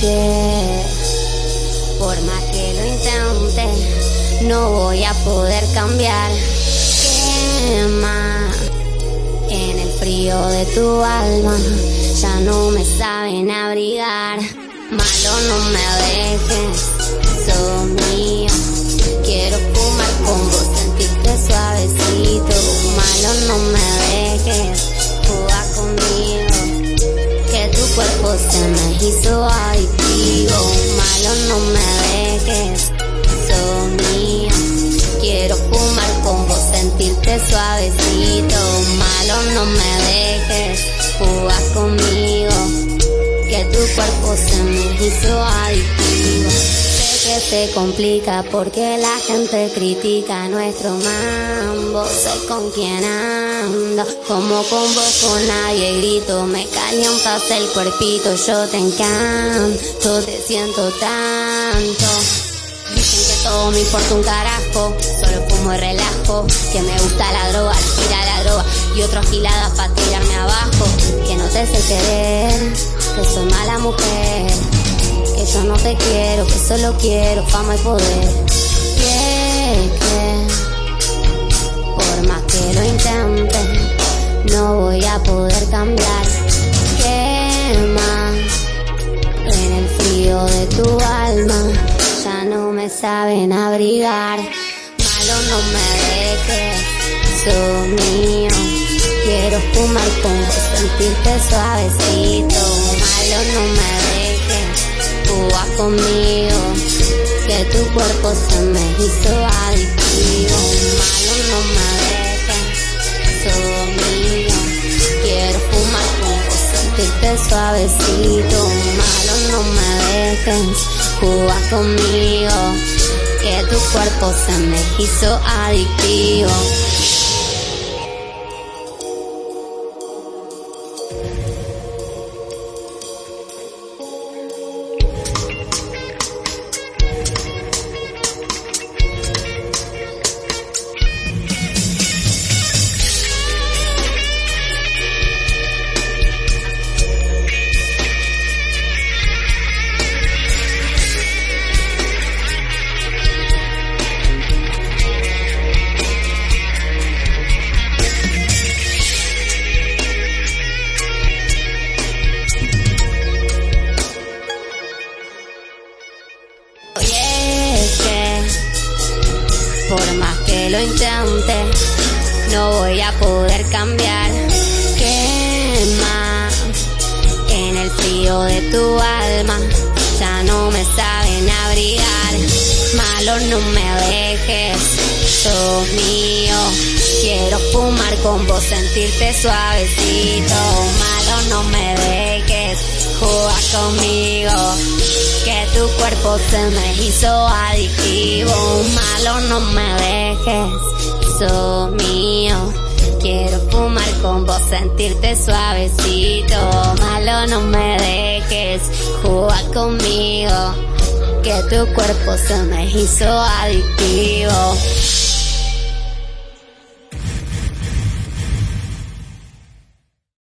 que por más que lo intente, no voy a poder cambiar. Quema en el frío de tu alma, ya no me saben abrigar. Malo no me dejes, sos mío. Quiero fumar con vos, sentirte suavecito. Malo no me se me hizo adictivo. Malo no me dejes, sos mío. Quiero fumar con vos, sentirte suavecito. Malo no me dejes, jugar conmigo que tu cuerpo se me hizo adictivo. Que se complica porque la gente critica nuestro mambo. Sé con quién ando, como con vos con nadie grito. Me calientas el cuerpito, yo te encanto, te siento tanto. Dicen que todo me importa un carajo, solo y relajo. Que me gusta la droga, tira la droga y otro giladas para tirarme abajo. Que no te sé querer, que soy mala mujer. Yo no te quiero, que solo quiero fama y poder. Que, que, por más que lo intente, no voy a poder cambiar. Que más en el frío de tu alma ya no me saben abrigar. Malo no me dejes, sos mío. Quiero fumar con sentirte suavecito. Malo no me dejes, jugar conmigo. Que tu cuerpo se me hizo adictivo. Malo no me dejes, sos mío. Quiero fumar con vos, sentirte suavecito. Malo no me dejes jugar conmigo, que tu cuerpo se me hizo adictivo. Por más que lo intente, no voy a poder cambiar. Quema en el frío de tu alma, ya no me saben abrigar. Malo no me dejes, sos mío. Quiero fumar con vos, sentirte suavecito. Malo no me dejes, jugar conmigo. Que tu cuerpo se me hizo adictivo. Malo no me dejes, sos mío. Quiero fumar con vos, sentirte suavecito. Malo no me dejes, jugar conmigo. Que tu cuerpo se me hizo adictivo.